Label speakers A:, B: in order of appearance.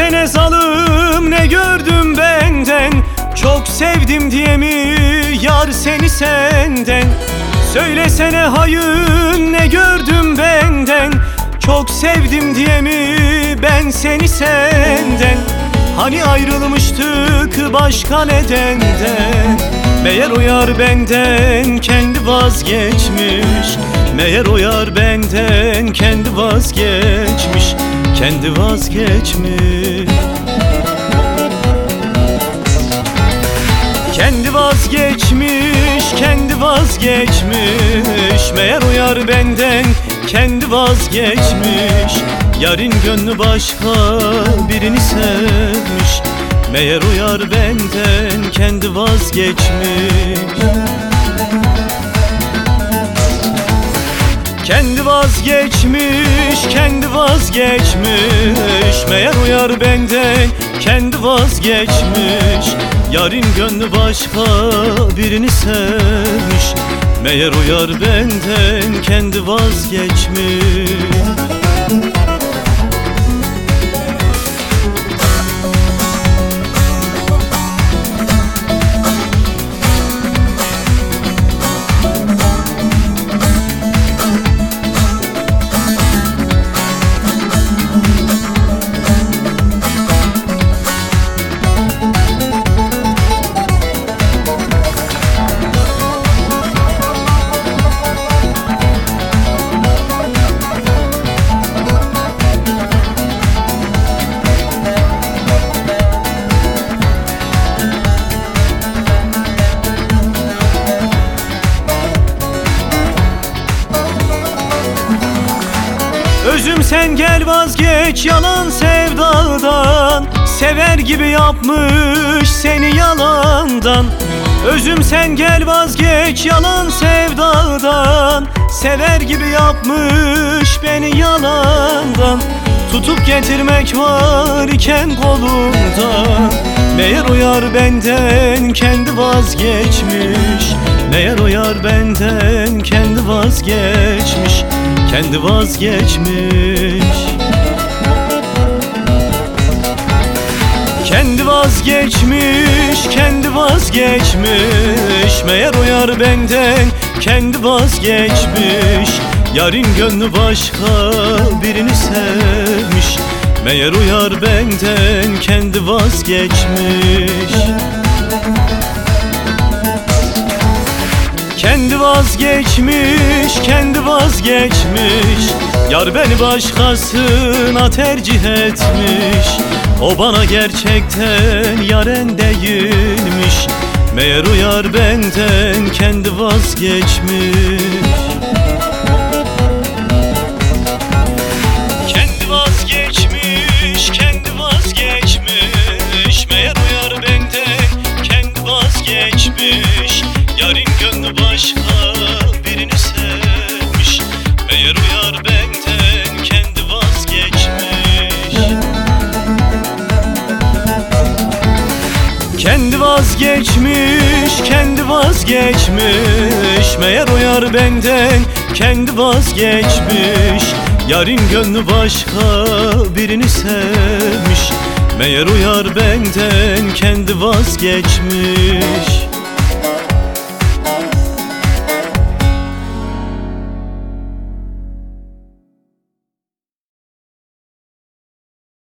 A: Desene zalım ne gördüm benden? Çok sevdim diye mi yar seni senden? Söylesene hayın ne gördüm benden? Çok sevdim diye mi ben seni senden? Hani ayrılmıştık başka nedenden? Meğer o benden kendi vazgeçmiş. Meğer o benden kendi vazgeçmiş. Kendi vazgeçmiş. Kendi vazgeçmiş, kendi vazgeçmiş. Meğer o yar benden kendi vazgeçmiş. Yarın gönlü başka birini sevmiş. Meğer o yar benden kendi vazgeçmiş. Kendi vazgeçmiş, kendi vazgeçmiş. Meğer o yar benden kendi vazgeçmiş. Yarın gönlü başka birini sevmiş. Meğer o yar benden kendi vazgeçmiş Özüm sen gel vazgeç yalan sevdadan. Sever gibi yapmış seni yalandan. Özüm sen gel vazgeç yalan sevdadan. Sever gibi yapmış beni yalandan. Tutup getirmek var iken kolunda Meğer o benden kendi vazgeçmiş. Meğer o benden kendi vazgeçmiş Kendi vazgeçmiş. Kendi vazgeçmiş, kendi vazgeçmiş. Meğer o yar benden kendi vazgeçmiş. Yarın gönlü başka birini sevmiş. Meğer o yar benden kendi vazgeçmiş vazgeçmiş, kendi vazgeçmiş. Yar beni başkasına tercih etmiş. O bana gerçekten yaren değilmiş. Meğer o yar benden kendi vazgeçmiş Kendi vazgeçmiş, kendi vazgeçmiş. Meğer o yar benden kendi vazgeçmiş. Yarın gönlü başka birini sevmiş. Meğer o yar benden kendi vazgeçmiş